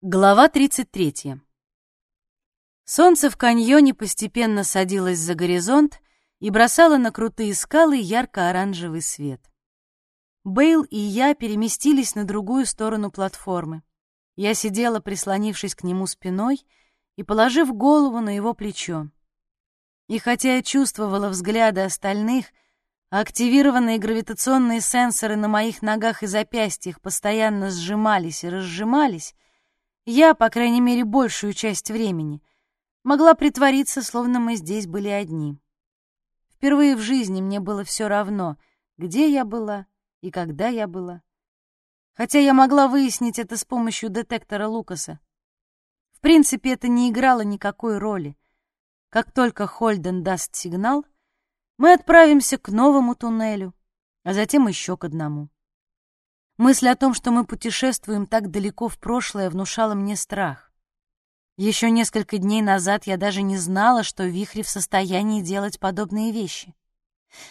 Глава 33. Солнце в каньоне постепенно садилось за горизонт и бросало на крутые скалы ярко-оранжевый свет. Бейл и я переместились на другую сторону платформы. Я сидела, прислонившись к нему спиной и положив голову на его плечо. И хотя я чувствовала взгляды остальных, активированные гравитационные сенсоры на моих ногах и запястьях постоянно сжимались и разжимались, я, по крайней мере, большую часть времени могла притвориться, словно мы здесь были одни. Впервые в жизни мне было все равно, где я была и когда я была. Хотя я могла выяснить это с помощью детектора Лукаса. В принципе, это не играло никакой роли. Как только Хольден даст сигнал, мы отправимся к новому туннелю, а затем еще к одному. Мысль о том, что мы путешествуем так далеко в прошлое, внушала мне страх. Еще несколько дней назад я даже не знала, что вихри в состоянии делать подобные вещи.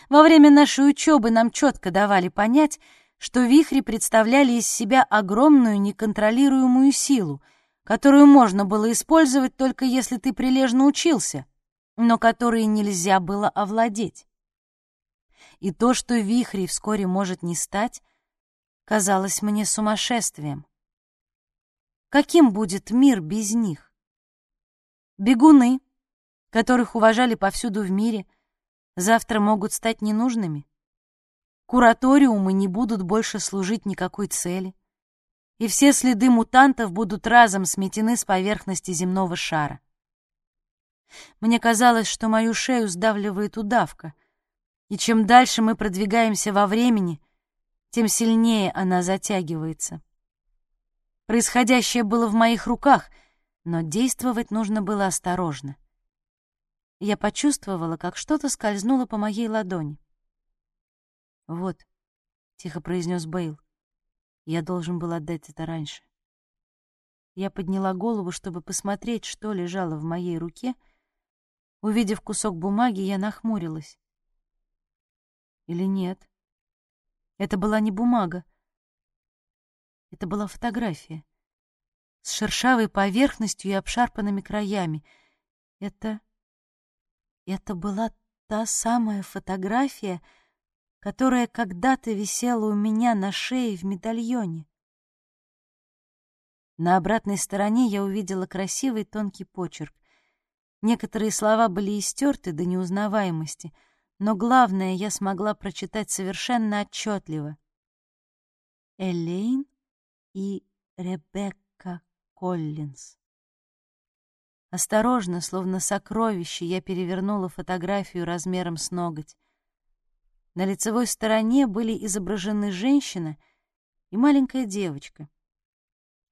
Во время нашей учебы нам четко давали понять, что вихри представляли из себя огромную неконтролируемую силу, которую можно было использовать только если ты прилежно учился, но которой нельзя было овладеть. И то, что вихрей вскоре может не стать, казалось мне сумасшествием. Каким будет мир без них? Бегуны, которых уважали повсюду в мире, завтра могут стать ненужными. Кураториумы не будут больше служить никакой цели, и все следы мутантов будут разом сметены с поверхности земного шара. Мне казалось, что мою шею сдавливает удавка, и чем дальше мы продвигаемся во времени, тем сильнее она затягивается. Происходящее было в моих руках, но действовать нужно было осторожно. Я почувствовала, как что-то скользнуло по моей ладони. «Вот», — тихо произнес Бейл, — «я должен был отдать это раньше». Я подняла голову, чтобы посмотреть, что лежало в моей руке. Увидев кусок бумаги, я нахмурилась. Или нет? Это была не бумага. Это была фотография. С шершавой поверхностью и обшарпанными краями. Это... Это была та самая фотография, которая когда-то висела у меня на шее в медальоне. На обратной стороне я увидела красивый тонкий почерк. Некоторые слова были истерты до неузнаваемости — но главное я смогла прочитать совершенно отчетливо. Элейн и Ребекка Коллинз. Осторожно, словно сокровище, я перевернула фотографию размером с ноготь. На лицевой стороне были изображены женщина и маленькая девочка.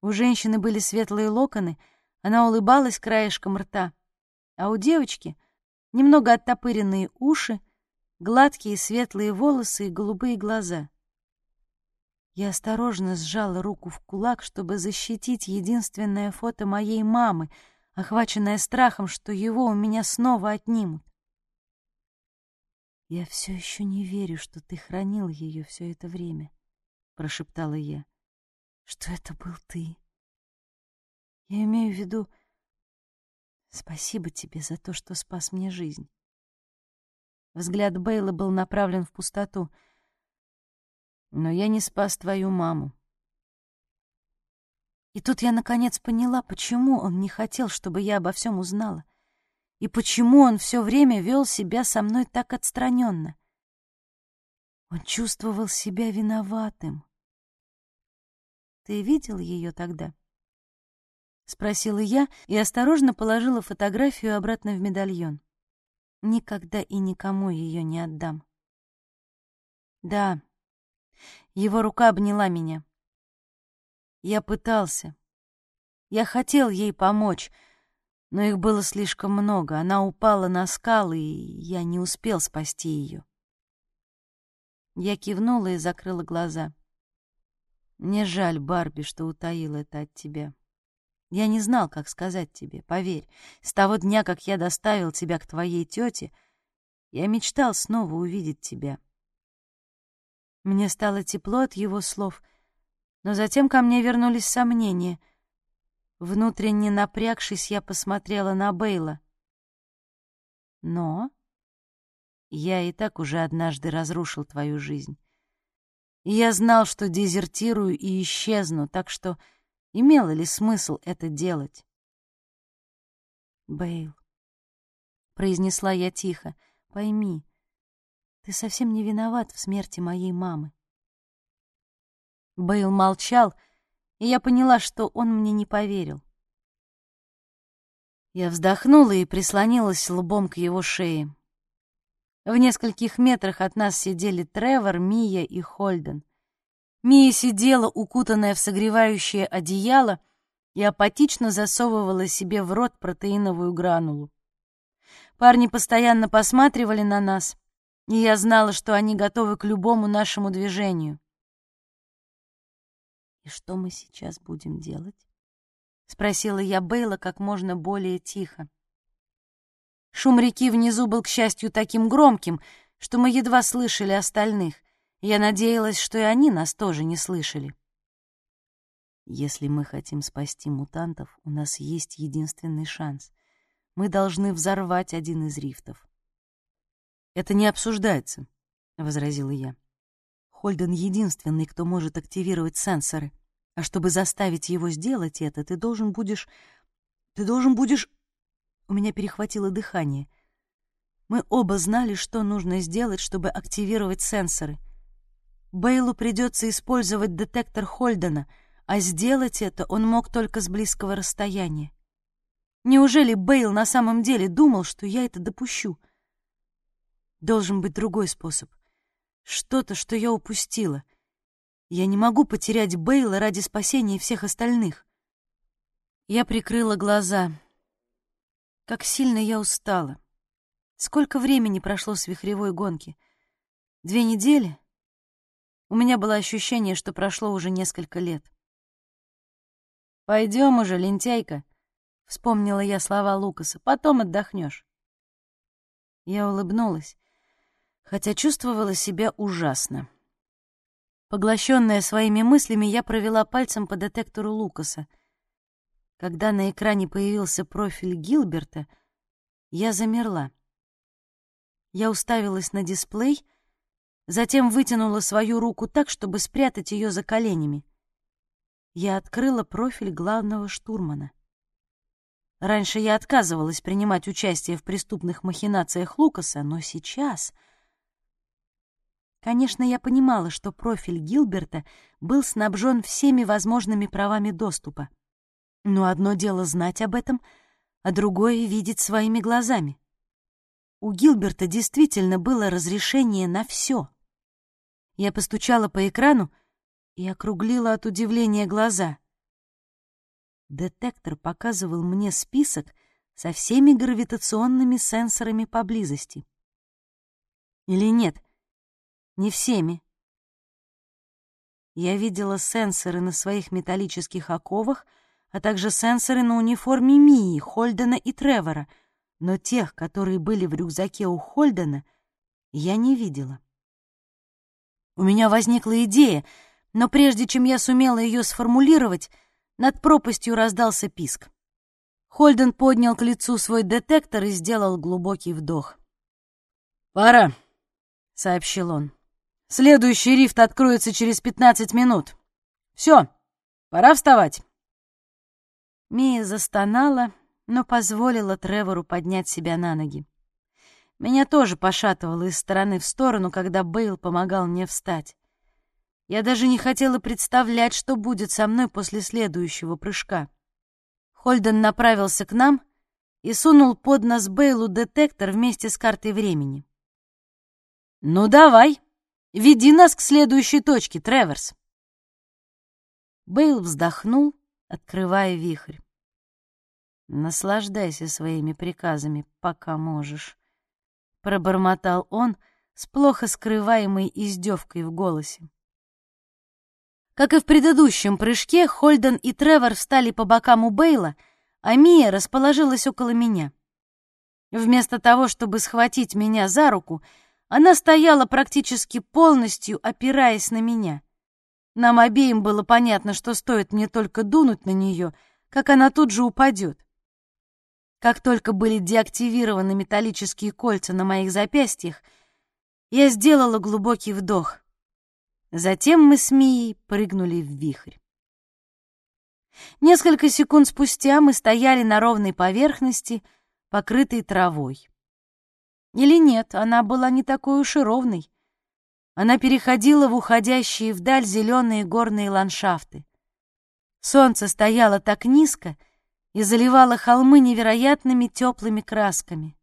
У женщины были светлые локоны, она улыбалась краешком рта, а у девочки — немного оттопыренные уши гладкие светлые волосы и голубые глаза. Я осторожно сжала руку в кулак, чтобы защитить единственное фото моей мамы, охваченное страхом, что его у меня снова отнимут. «Я все еще не верю, что ты хранил ее все это время», — прошептала я, — «что это был ты. Я имею в виду, спасибо тебе за то, что спас мне жизнь». Взгляд Бейла был направлен в пустоту. «Но я не спас твою маму». И тут я наконец поняла, почему он не хотел, чтобы я обо всем узнала, и почему он все время вел себя со мной так отстраненно. Он чувствовал себя виноватым. «Ты видел ее тогда?» — спросила я и осторожно положила фотографию обратно в медальон. Никогда и никому ее не отдам. Да, его рука обняла меня. Я пытался. Я хотел ей помочь, но их было слишком много. Она упала на скалы, и я не успел спасти ее. Я кивнула и закрыла глаза. Мне жаль, Барби, что утаила это от тебя. Я не знал, как сказать тебе, поверь. С того дня, как я доставил тебя к твоей тете, я мечтал снова увидеть тебя. Мне стало тепло от его слов, но затем ко мне вернулись сомнения. Внутренне напрягшись, я посмотрела на Бейла. Но я и так уже однажды разрушил твою жизнь. И я знал, что дезертирую и исчезну, так что имело ли смысл это делать? Бейл, произнесла я тихо, пойми, ты совсем не виноват в смерти моей мамы. Бейл молчал, и я поняла, что он мне не поверил. Я вздохнула и прислонилась лбом к его шее. В нескольких метрах от нас сидели Тревор, Мия и Хольден. Мия сидела, укутанная в согревающее одеяло, и апатично засовывала себе в рот протеиновую гранулу. Парни постоянно посматривали на нас, и я знала, что они готовы к любому нашему движению. «И что мы сейчас будем делать?» — спросила я Бейла как можно более тихо. Шум реки внизу был, к счастью, таким громким, что мы едва слышали остальных. Я надеялась, что и они нас тоже не слышали. Если мы хотим спасти мутантов, у нас есть единственный шанс. Мы должны взорвать один из рифтов. «Это не обсуждается», — возразила я. «Хольден единственный, кто может активировать сенсоры. А чтобы заставить его сделать это, ты должен будешь... Ты должен будешь у меня перехватило дыхание. Мы оба знали, что нужно сделать, чтобы активировать сенсоры. Бейлу придется использовать детектор Хольдена, а сделать это он мог только с близкого расстояния. Неужели Бейл на самом деле думал, что я это допущу? Должен быть другой способ. Что-то, что я упустила. Я не могу потерять Бейла ради спасения всех остальных. Я прикрыла глаза. Как сильно я устала. Сколько времени прошло с вихревой гонки? Две недели? У меня было ощущение, что прошло уже несколько лет. «Пойдем уже, лентяйка», — вспомнила я слова Лукаса. «Потом отдохнешь». Я улыбнулась, хотя чувствовала себя ужасно. Поглощенная своими мыслями, я провела пальцем по детектору Лукаса — когда на экране появился профиль Гилберта, я замерла. Я уставилась на дисплей, затем вытянула свою руку так, чтобы спрятать ее за коленями. Я открыла профиль главного штурмана. Раньше я отказывалась принимать участие в преступных махинациях Лукаса, но сейчас... Конечно, я понимала, что профиль Гилберта был снабжен всеми возможными правами доступа. Но одно дело знать об этом, а другое — видеть своими глазами. У Гилберта действительно было разрешение на все. Я постучала по экрану и округлила от удивления глаза. Детектор показывал мне список со всеми гравитационными сенсорами поблизости. Или нет, не всеми. Я видела сенсоры на своих металлических оковах — а также сенсоры на униформе Мии, Хольдена и Тревора, но тех, которые были в рюкзаке у Хольдена, я не видела. У меня возникла идея, но прежде чем я сумела ее сформулировать, над пропастью раздался писк. Хольден поднял к лицу свой детектор и сделал глубокий вдох. «Пора», — сообщил он. «Следующий рифт откроется через пятнадцать минут. Все, пора вставать». Мия застонала, но позволила Тревору поднять себя на ноги. Меня тоже пошатывало из стороны в сторону, когда Бейл помогал мне встать. Я даже не хотела представлять, что будет со мной после следующего прыжка. Хольден направился к нам и сунул под нос Бейлу детектор вместе с картой времени. «Ну давай, веди нас к следующей точке, Треверс!» Бейл вздохнул открывая вихрь. «Наслаждайся своими приказами, пока можешь», — пробормотал он с плохо скрываемой издевкой в голосе. Как и в предыдущем прыжке, Хольден и Тревор встали по бокам у Бейла, а Мия расположилась около меня. Вместо того, чтобы схватить меня за руку, она стояла практически полностью, опираясь на меня. Нам обеим было понятно, что стоит мне только дунуть на нее, как она тут же упадет. Как только были деактивированы металлические кольца на моих запястьях, я сделала глубокий вдох. Затем мы с Мией прыгнули в вихрь. Несколько секунд спустя мы стояли на ровной поверхности, покрытой травой. Или нет, она была не такой уж и ровной. Она переходила в уходящие вдаль зеленые горные ландшафты. Солнце стояло так низко и заливало холмы невероятными теплыми красками.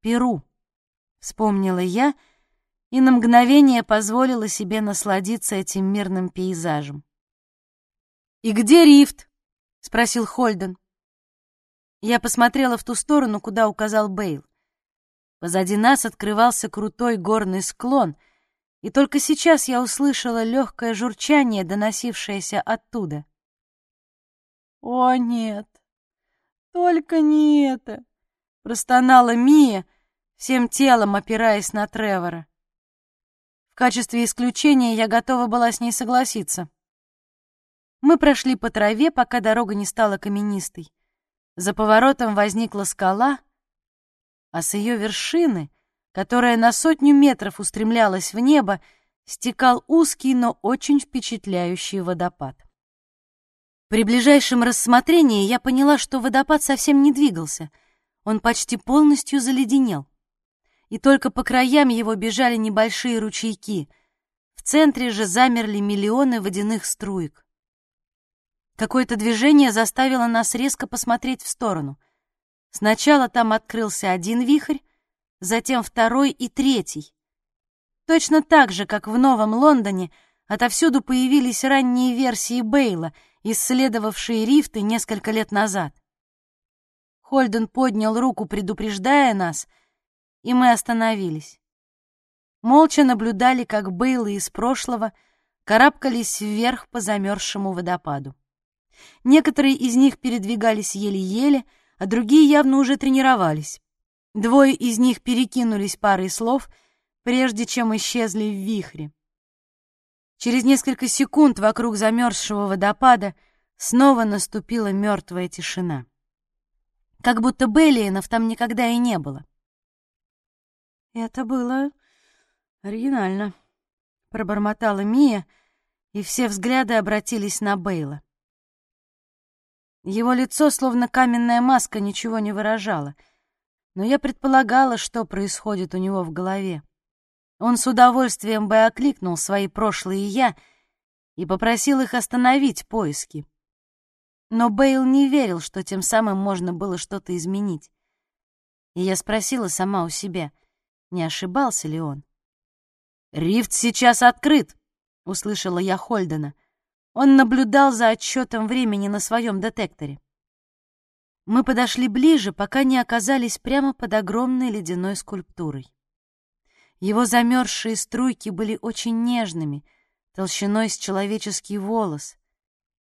«Перу», — вспомнила я, и на мгновение позволила себе насладиться этим мирным пейзажем. «И где рифт?» — спросил Хольден. Я посмотрела в ту сторону, куда указал Бейл. Позади нас открывался крутой горный склон, и только сейчас я услышала легкое журчание, доносившееся оттуда. «О, нет! Только не это!» — простонала Мия, всем телом опираясь на Тревора. В качестве исключения я готова была с ней согласиться. Мы прошли по траве, пока дорога не стала каменистой. За поворотом возникла скала — а с ее вершины, которая на сотню метров устремлялась в небо, стекал узкий, но очень впечатляющий водопад. При ближайшем рассмотрении я поняла, что водопад совсем не двигался, он почти полностью заледенел. И только по краям его бежали небольшие ручейки, в центре же замерли миллионы водяных струек. Какое-то движение заставило нас резко посмотреть в сторону — Сначала там открылся один вихрь, затем второй и третий. Точно так же, как в Новом Лондоне, отовсюду появились ранние версии Бейла, исследовавшие рифты несколько лет назад. Хольден поднял руку, предупреждая нас, и мы остановились. Молча наблюдали, как Бейлы из прошлого карабкались вверх по замерзшему водопаду. Некоторые из них передвигались еле-еле, а другие явно уже тренировались. Двое из них перекинулись парой слов, прежде чем исчезли в вихре. Через несколько секунд вокруг замерзшего водопада снова наступила мертвая тишина. Как будто Беллиенов там никогда и не было. «Это было оригинально», — пробормотала Мия, и все взгляды обратились на Бейла. Его лицо, словно каменная маска, ничего не выражало. Но я предполагала, что происходит у него в голове. Он с удовольствием бы окликнул свои прошлые «я» и попросил их остановить поиски. Но Бейл не верил, что тем самым можно было что-то изменить. И я спросила сама у себя, не ошибался ли он. «Рифт сейчас открыт», — услышала я Хольдена. Он наблюдал за отсчетом времени на своем детекторе. Мы подошли ближе, пока не оказались прямо под огромной ледяной скульптурой. Его замерзшие струйки были очень нежными, толщиной с человеческий волос.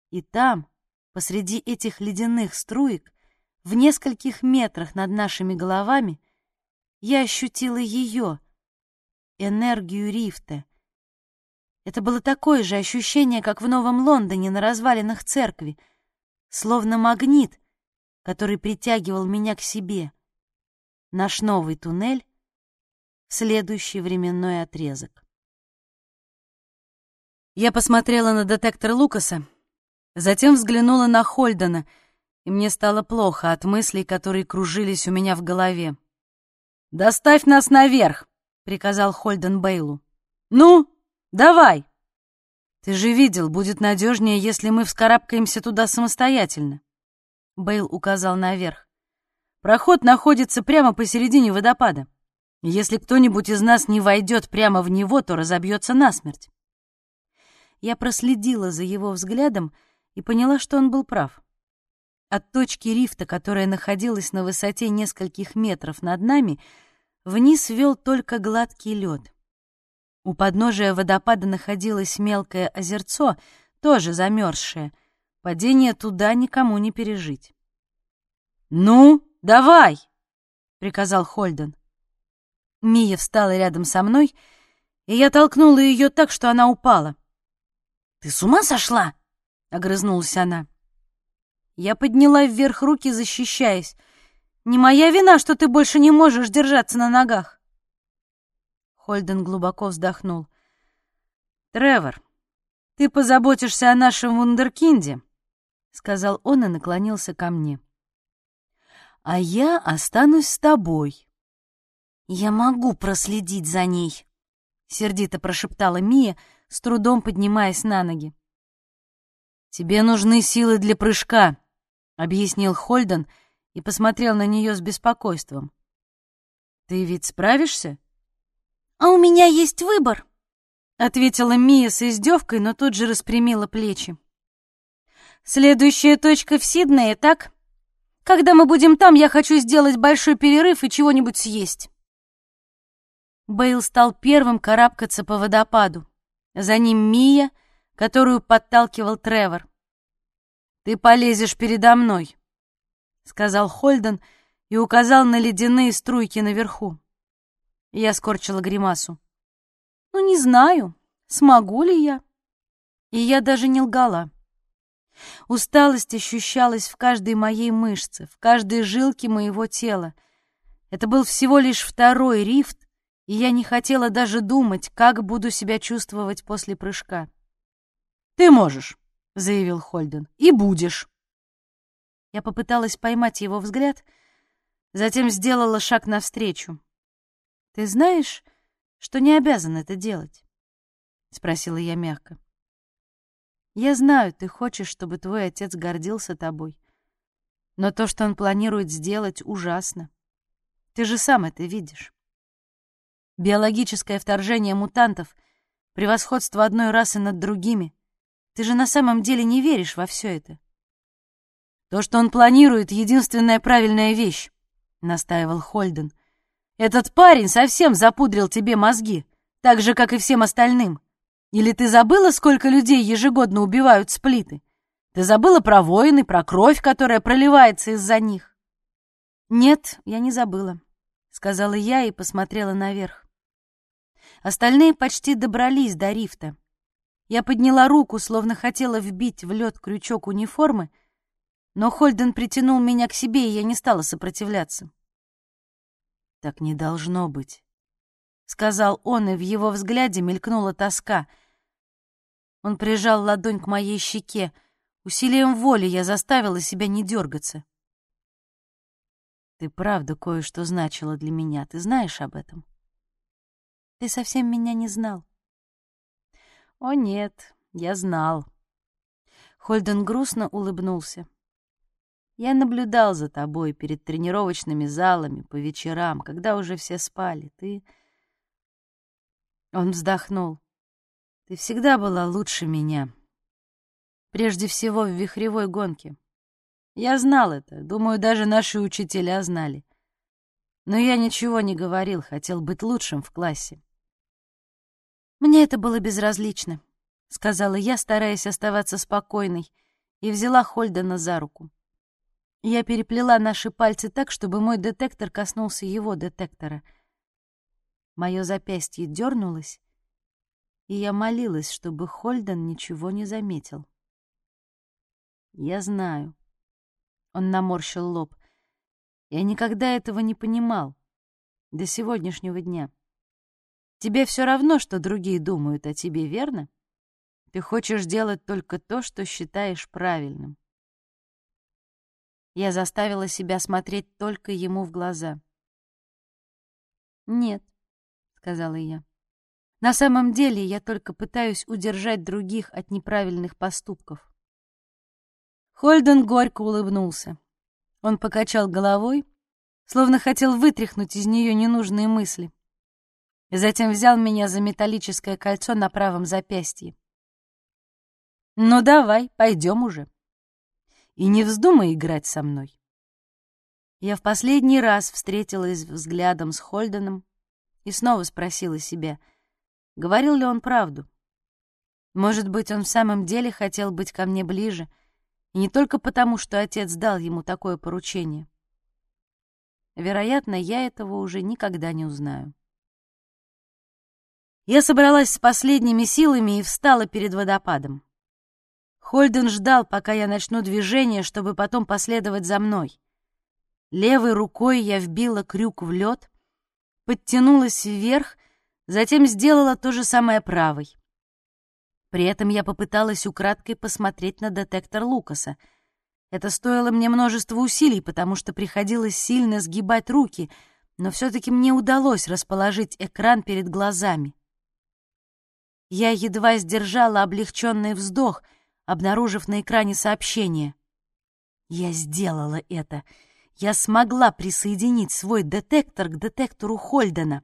И там, посреди этих ледяных струек, в нескольких метрах над нашими головами, я ощутила ее, энергию рифта, это было такое же ощущение, как в Новом Лондоне на развалинах церкви, словно магнит, который притягивал меня к себе. Наш новый туннель — следующий временной отрезок. Я посмотрела на детектор Лукаса, затем взглянула на Хольдена, и мне стало плохо от мыслей, которые кружились у меня в голове. «Доставь нас наверх!» — приказал Хольден Бейлу. «Ну, Давай!» «Ты же видел, будет надежнее, если мы вскарабкаемся туда самостоятельно». Бейл указал наверх. «Проход находится прямо посередине водопада. Если кто-нибудь из нас не войдет прямо в него, то разобьется насмерть». Я проследила за его взглядом и поняла, что он был прав. От точки рифта, которая находилась на высоте нескольких метров над нами, вниз вел только гладкий лед. У подножия водопада находилось мелкое озерцо, тоже замерзшее. Падение туда никому не пережить. «Ну, давай!» — приказал Хольден. Мия встала рядом со мной, и я толкнула ее так, что она упала. «Ты с ума сошла?» — огрызнулась она. Я подняла вверх руки, защищаясь. «Не моя вина, что ты больше не можешь держаться на ногах!» Хольден глубоко вздохнул. «Тревор, ты позаботишься о нашем вундеркинде», — сказал он и наклонился ко мне. «А я останусь с тобой». «Я могу проследить за ней», — сердито прошептала Мия, с трудом поднимаясь на ноги. «Тебе нужны силы для прыжка», — объяснил Хольден и посмотрел на нее с беспокойством. «Ты ведь справишься?» «А у меня есть выбор», — ответила Мия с издевкой, но тут же распрямила плечи. «Следующая точка в Сиднее, так? Когда мы будем там, я хочу сделать большой перерыв и чего-нибудь съесть». Бейл стал первым карабкаться по водопаду. За ним Мия, которую подталкивал Тревор. «Ты полезешь передо мной», — сказал Хольден и указал на ледяные струйки наверху. Я скорчила гримасу. «Ну, не знаю, смогу ли я?» И я даже не лгала. Усталость ощущалась в каждой моей мышце, в каждой жилке моего тела. Это был всего лишь второй рифт, и я не хотела даже думать, как буду себя чувствовать после прыжка. «Ты можешь», — заявил Хольден, — «и будешь». Я попыталась поймать его взгляд, затем сделала шаг навстречу. «Ты знаешь, что не обязан это делать?» — спросила я мягко. «Я знаю, ты хочешь, чтобы твой отец гордился тобой. Но то, что он планирует сделать, ужасно. Ты же сам это видишь. Биологическое вторжение мутантов, превосходство одной расы над другими. Ты же на самом деле не веришь во все это. То, что он планирует, — единственная правильная вещь, — настаивал Хольден. Этот парень совсем запудрил тебе мозги, так же, как и всем остальным. Или ты забыла, сколько людей ежегодно убивают сплиты? Ты забыла про войны, про кровь, которая проливается из-за них? Нет, я не забыла, сказала я и посмотрела наверх. Остальные почти добрались до рифта. Я подняла руку, словно хотела вбить в лед крючок униформы, но Хольден притянул меня к себе, и я не стала сопротивляться. «Так не должно быть», — сказал он, и в его взгляде мелькнула тоска. Он прижал ладонь к моей щеке. Усилием воли я заставила себя не дергаться. «Ты правда кое-что значила для меня, ты знаешь об этом?» «Ты совсем меня не знал». «О нет, я знал». Хольден грустно улыбнулся. Я наблюдал за тобой перед тренировочными залами по вечерам, когда уже все спали. Ты... Он вздохнул. Ты всегда была лучше меня. Прежде всего в вихревой гонке. Я знал это, думаю, даже наши учителя знали. Но я ничего не говорил, хотел быть лучшим в классе. Мне это было безразлично, сказала я, стараясь оставаться спокойной, и взяла Хольдена за руку. Я переплела наши пальцы так, чтобы мой детектор коснулся его детектора. Мое запястье дернулось, и я молилась, чтобы Хольден ничего не заметил. «Я знаю». Он наморщил лоб. «Я никогда этого не понимал. До сегодняшнего дня. Тебе все равно, что другие думают о тебе, верно? Ты хочешь делать только то, что считаешь правильным. Я заставила себя смотреть только ему в глаза. «Нет», — сказала я. «На самом деле я только пытаюсь удержать других от неправильных поступков». Хольден горько улыбнулся. Он покачал головой, словно хотел вытряхнуть из нее ненужные мысли. Затем взял меня за металлическое кольцо на правом запястье. «Ну давай, пойдем уже» и не вздумай играть со мной. Я в последний раз встретилась взглядом с Хольденом и снова спросила себя, говорил ли он правду. Может быть, он в самом деле хотел быть ко мне ближе, и не только потому, что отец дал ему такое поручение. Вероятно, я этого уже никогда не узнаю. Я собралась с последними силами и встала перед водопадом. Хольден ждал, пока я начну движение, чтобы потом последовать за мной. Левой рукой я вбила крюк в лед, подтянулась вверх, затем сделала то же самое правой. При этом я попыталась украдкой посмотреть на детектор Лукаса. Это стоило мне множество усилий, потому что приходилось сильно сгибать руки, но все-таки мне удалось расположить экран перед глазами. Я едва сдержала облегченный вздох, обнаружив на экране сообщение. Я сделала это. Я смогла присоединить свой детектор к детектору Хольдена.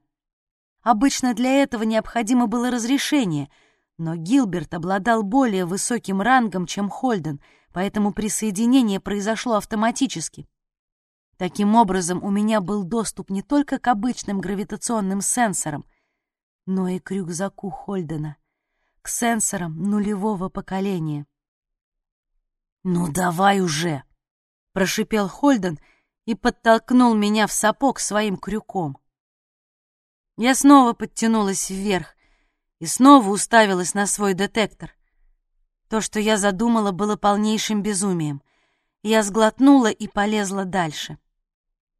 Обычно для этого необходимо было разрешение, но Гилберт обладал более высоким рангом, чем Хольден, поэтому присоединение произошло автоматически. Таким образом, у меня был доступ не только к обычным гравитационным сенсорам, но и к рюкзаку Хольдена к сенсорам нулевого поколения. «Ну давай уже!» — прошипел Хольден и подтолкнул меня в сапог своим крюком. Я снова подтянулась вверх и снова уставилась на свой детектор. То, что я задумала, было полнейшим безумием. Я сглотнула и полезла дальше.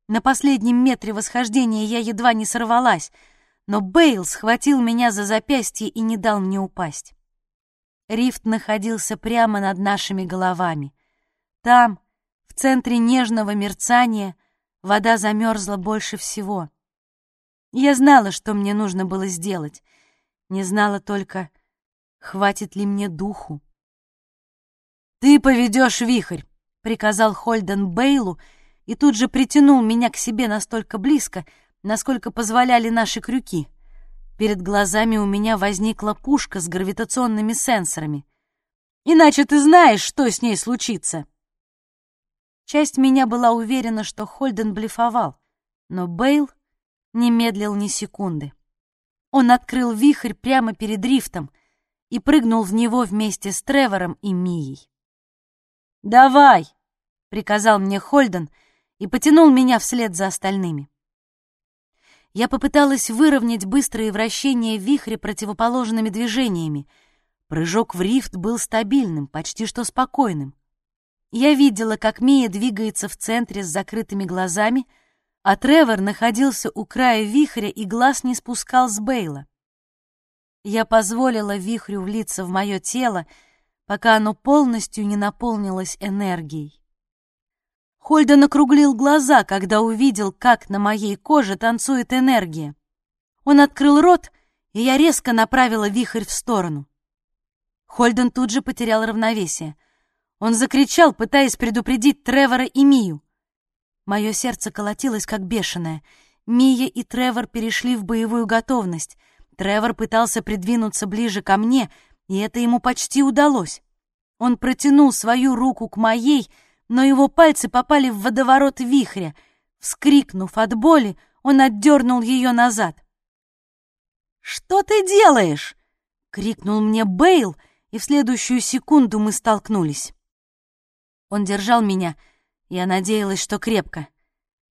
На последнем метре восхождения я едва не сорвалась — но Бейл схватил меня за запястье и не дал мне упасть. Рифт находился прямо над нашими головами. Там, в центре нежного мерцания, вода замерзла больше всего. Я знала, что мне нужно было сделать, не знала только, хватит ли мне духу. «Ты поведешь вихрь», — приказал Хольден Бейлу, и тут же притянул меня к себе настолько близко, насколько позволяли наши крюки. Перед глазами у меня возникла пушка с гравитационными сенсорами. Иначе ты знаешь, что с ней случится. Часть меня была уверена, что Хольден блефовал, но Бейл не медлил ни секунды. Он открыл вихрь прямо перед рифтом и прыгнул в него вместе с Тревором и Мией. «Давай!» — приказал мне Хольден и потянул меня вслед за остальными я попыталась выровнять быстрые вращения вихря противоположными движениями. Прыжок в рифт был стабильным, почти что спокойным. Я видела, как Мия двигается в центре с закрытыми глазами, а Тревор находился у края вихря и глаз не спускал с Бейла. Я позволила вихрю влиться в мое тело, пока оно полностью не наполнилось энергией. Хольден округлил глаза, когда увидел, как на моей коже танцует энергия. Он открыл рот, и я резко направила вихрь в сторону. Хольден тут же потерял равновесие. Он закричал, пытаясь предупредить Тревора и Мию. Мое сердце колотилось, как бешеное. Мия и Тревор перешли в боевую готовность. Тревор пытался придвинуться ближе ко мне, и это ему почти удалось. Он протянул свою руку к моей, но его пальцы попали в водоворот вихря. Вскрикнув от боли, он отдернул ее назад. «Что ты делаешь?» — крикнул мне Бейл, и в следующую секунду мы столкнулись. Он держал меня, я надеялась, что крепко.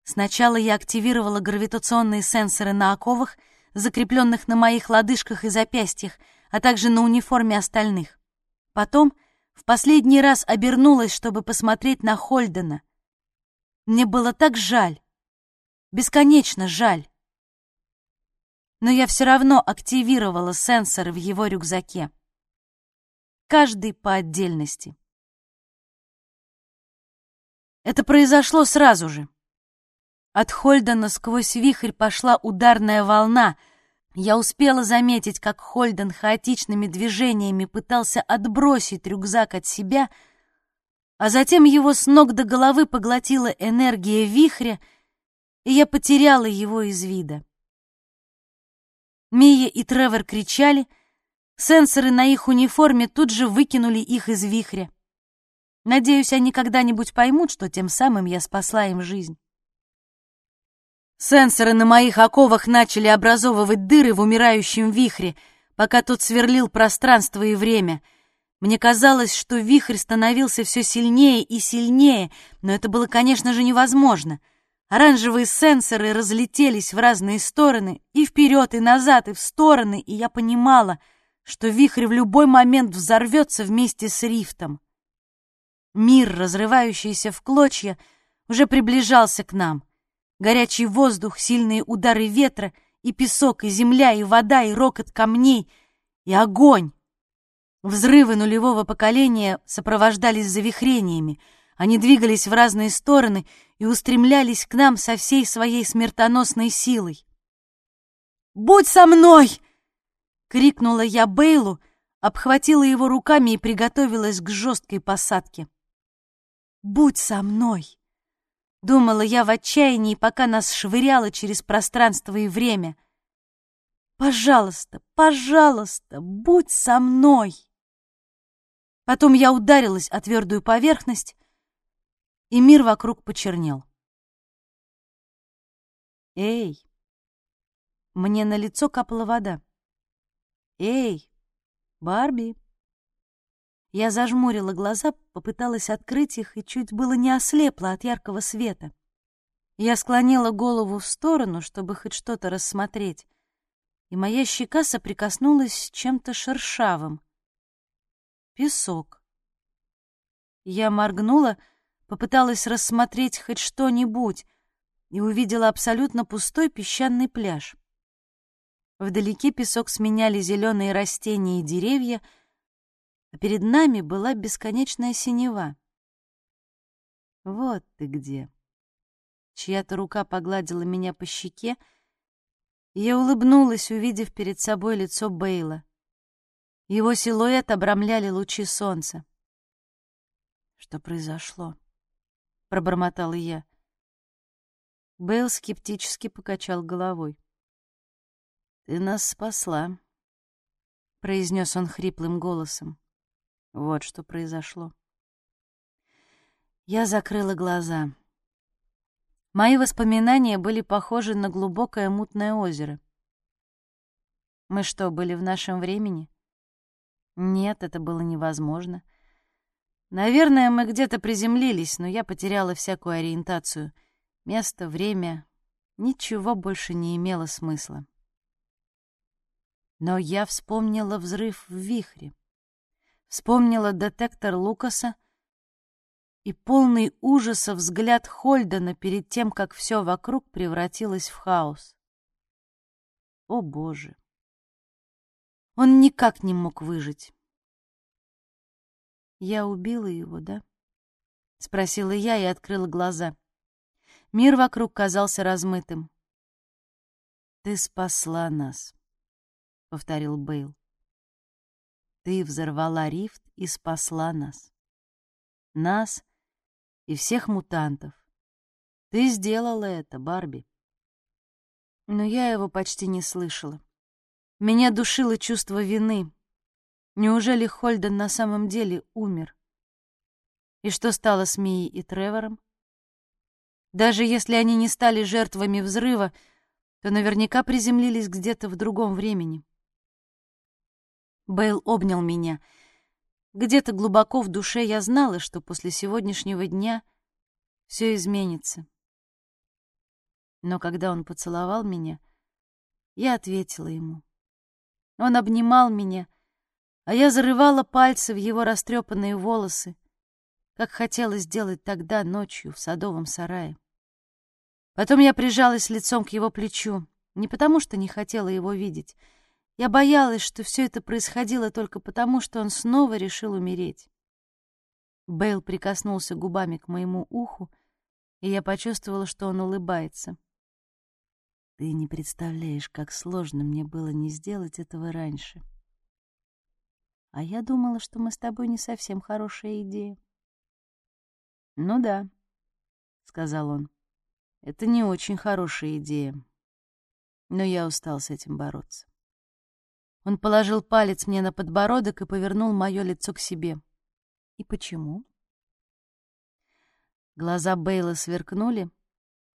Сначала я активировала гравитационные сенсоры на оковах, закрепленных на моих лодыжках и запястьях, а также на униформе остальных. Потом — в последний раз обернулась, чтобы посмотреть на Хольдена. Мне было так жаль, бесконечно жаль. Но я все равно активировала сенсоры в его рюкзаке. Каждый по отдельности. Это произошло сразу же. От Хольдена сквозь вихрь пошла ударная волна — я успела заметить, как Хольден хаотичными движениями пытался отбросить рюкзак от себя, а затем его с ног до головы поглотила энергия вихря, и я потеряла его из вида. Мия и Тревор кричали, сенсоры на их униформе тут же выкинули их из вихря. Надеюсь, они когда-нибудь поймут, что тем самым я спасла им жизнь. Сенсоры на моих оковах начали образовывать дыры в умирающем вихре, пока тот сверлил пространство и время. Мне казалось, что вихрь становился все сильнее и сильнее, но это было, конечно же, невозможно. Оранжевые сенсоры разлетелись в разные стороны, и вперед, и назад, и в стороны, и я понимала, что вихрь в любой момент взорвется вместе с рифтом. Мир, разрывающийся в клочья, уже приближался к нам. Горячий воздух, сильные удары ветра, и песок, и земля, и вода, и рокот камней, и огонь. Взрывы нулевого поколения сопровождались завихрениями. Они двигались в разные стороны и устремлялись к нам со всей своей смертоносной силой. «Будь со мной!» — крикнула я Бейлу, обхватила его руками и приготовилась к жесткой посадке. «Будь со мной!» — думала я в отчаянии, пока нас швыряло через пространство и время. «Пожалуйста, пожалуйста, будь со мной!» Потом я ударилась о твердую поверхность, и мир вокруг почернел. «Эй!» Мне на лицо капала вода. «Эй, Барби!» Я зажмурила глаза, попыталась открыть их и чуть было не ослепла от яркого света. Я склонила голову в сторону, чтобы хоть что-то рассмотреть, и моя щека соприкоснулась с чем-то шершавым. Песок. Я моргнула, попыталась рассмотреть хоть что-нибудь и увидела абсолютно пустой песчаный пляж. Вдалеке песок сменяли зеленые растения и деревья, перед нами была бесконечная синева. «Вот ты где!» Чья-то рука погладила меня по щеке, и я улыбнулась, увидев перед собой лицо Бейла. Его силуэт обрамляли лучи солнца. «Что произошло?» — пробормотала я. Бейл скептически покачал головой. «Ты нас спасла», — произнес он хриплым голосом. Вот что произошло. Я закрыла глаза. Мои воспоминания были похожи на глубокое мутное озеро. Мы что, были в нашем времени? Нет, это было невозможно. Наверное, мы где-то приземлились, но я потеряла всякую ориентацию. Место, время, ничего больше не имело смысла. Но я вспомнила взрыв в вихре. Вспомнила детектор Лукаса и полный ужаса взгляд Хольдена перед тем, как все вокруг превратилось в хаос. О, Боже! Он никак не мог выжить. «Я убила его, да?» — спросила я и открыла глаза. Мир вокруг казался размытым. «Ты спасла нас», — повторил Бейл. «Ты взорвала рифт и спасла нас. Нас и всех мутантов. Ты сделала это, Барби». Но я его почти не слышала. Меня душило чувство вины. Неужели Хольден на самом деле умер? И что стало с Мией и Тревором? Даже если они не стали жертвами взрыва, то наверняка приземлились где-то в другом времени. Бейл обнял меня. Где-то глубоко в душе я знала, что после сегодняшнего дня все изменится. Но когда он поцеловал меня, я ответила ему. Он обнимал меня, а я зарывала пальцы в его растрепанные волосы, как хотела сделать тогда ночью в садовом сарае. Потом я прижалась лицом к его плечу, не потому что не хотела его видеть — я боялась, что все это происходило только потому, что он снова решил умереть. Бейл прикоснулся губами к моему уху, и я почувствовала, что он улыбается. Ты не представляешь, как сложно мне было не сделать этого раньше. А я думала, что мы с тобой не совсем хорошая идея. Ну да, сказал он. Это не очень хорошая идея. Но я устал с этим бороться. Он положил палец мне на подбородок и повернул мое лицо к себе. И почему? Глаза Бейла сверкнули,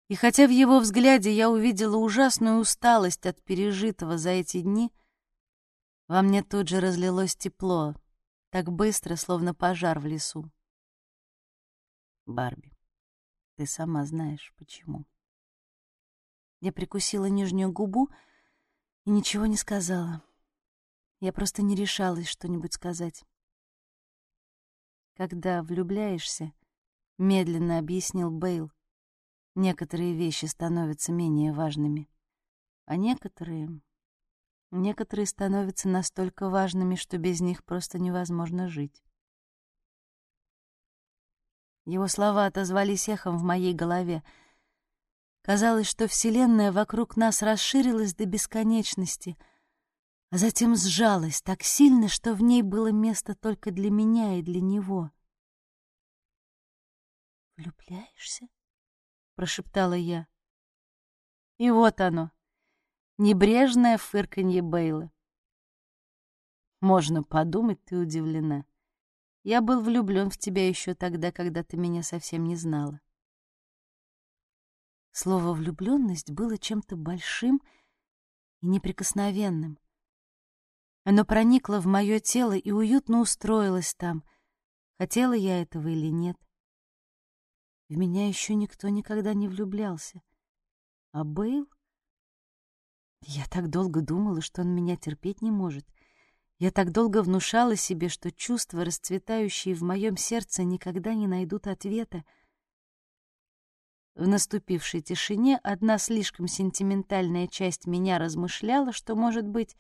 и хотя в его взгляде я увидела ужасную усталость от пережитого за эти дни, во мне тут же разлилось тепло, так быстро, словно пожар в лесу. Барби, ты сама знаешь, почему. Я прикусила нижнюю губу и ничего не сказала. Я просто не решалась что-нибудь сказать. Когда влюбляешься, медленно объяснил Бейл, некоторые вещи становятся менее важными, а некоторые... Некоторые становятся настолько важными, что без них просто невозможно жить. Его слова отозвались эхом в моей голове. Казалось, что Вселенная вокруг нас расширилась до бесконечности, а затем сжалась так сильно, что в ней было место только для меня и для него. «Влюбляешься?» — прошептала я. И вот оно, небрежное фырканье Бейла. Можно подумать, ты удивлена. Я был влюблен в тебя еще тогда, когда ты меня совсем не знала. Слово «влюбленность» было чем-то большим и неприкосновенным. Оно проникло в мое тело и уютно устроилось там, хотела я этого или нет. В меня еще никто никогда не влюблялся. А Бейл? Я так долго думала, что он меня терпеть не может. Я так долго внушала себе, что чувства, расцветающие в моем сердце, никогда не найдут ответа. В наступившей тишине одна слишком сентиментальная часть меня размышляла, что, может быть,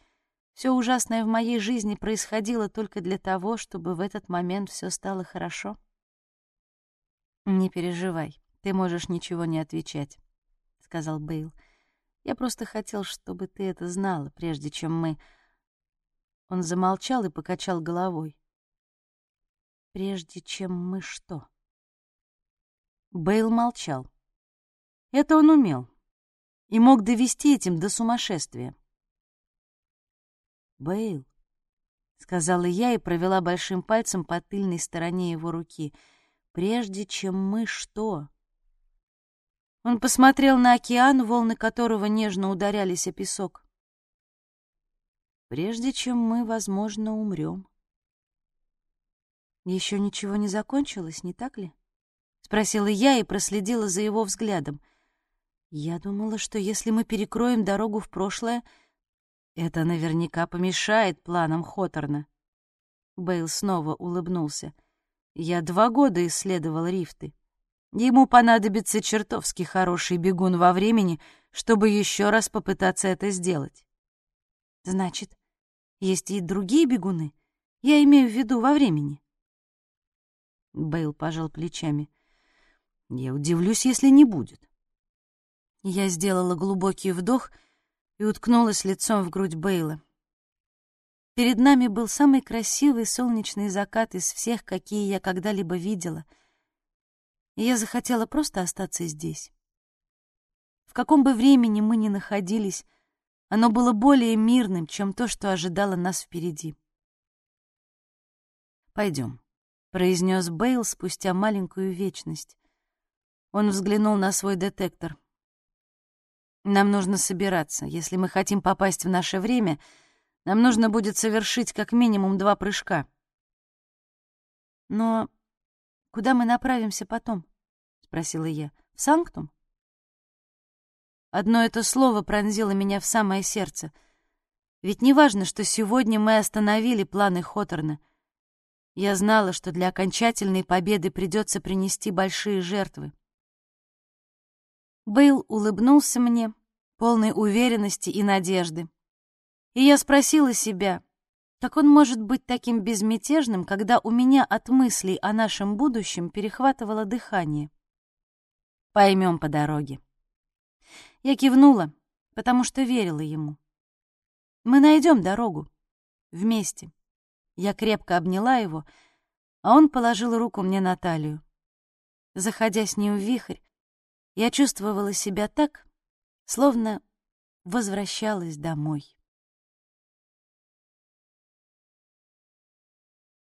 все ужасное в моей жизни происходило только для того, чтобы в этот момент все стало хорошо. «Не переживай, ты можешь ничего не отвечать», — сказал Бейл. «Я просто хотел, чтобы ты это знала, прежде чем мы...» Он замолчал и покачал головой. «Прежде чем мы что?» Бейл молчал. Это он умел и мог довести этим до сумасшествия. «Бейл», — сказала я и провела большим пальцем по тыльной стороне его руки — Прежде чем мы что? Он посмотрел на океан, волны которого нежно ударялись о песок. Прежде чем мы, возможно, умрем. Еще ничего не закончилось, не так ли? Спросила я и проследила за его взглядом. Я думала, что если мы перекроем дорогу в прошлое, это наверняка помешает планам Хоторна. Бейл снова улыбнулся. Я два года исследовал рифты. Ему понадобится чертовски хороший бегун во времени, чтобы еще раз попытаться это сделать. Значит, есть и другие бегуны? Я имею в виду во времени. Бейл пожал плечами. Я удивлюсь, если не будет. Я сделала глубокий вдох и уткнулась лицом в грудь Бейла. Перед нами был самый красивый солнечный закат из всех, какие я когда-либо видела. И я захотела просто остаться здесь. В каком бы времени мы ни находились, оно было более мирным, чем то, что ожидало нас впереди. «Пойдем», — произнес Бейл спустя маленькую вечность. Он взглянул на свой детектор. «Нам нужно собираться. Если мы хотим попасть в наше время, — нам нужно будет совершить как минимум два прыжка. Но куда мы направимся потом? спросила я. В Санктум? Одно это слово пронзило меня в самое сердце. Ведь не важно, что сегодня мы остановили планы Хоторна. Я знала, что для окончательной победы придется принести большие жертвы. Бейл улыбнулся мне, полной уверенности и надежды. И я спросила себя, как он может быть таким безмятежным, когда у меня от мыслей о нашем будущем перехватывало дыхание? Поймем по дороге. Я кивнула, потому что верила ему. Мы найдем дорогу. Вместе. Я крепко обняла его, а он положил руку мне на талию. Заходя с ним в вихрь, я чувствовала себя так, словно возвращалась домой.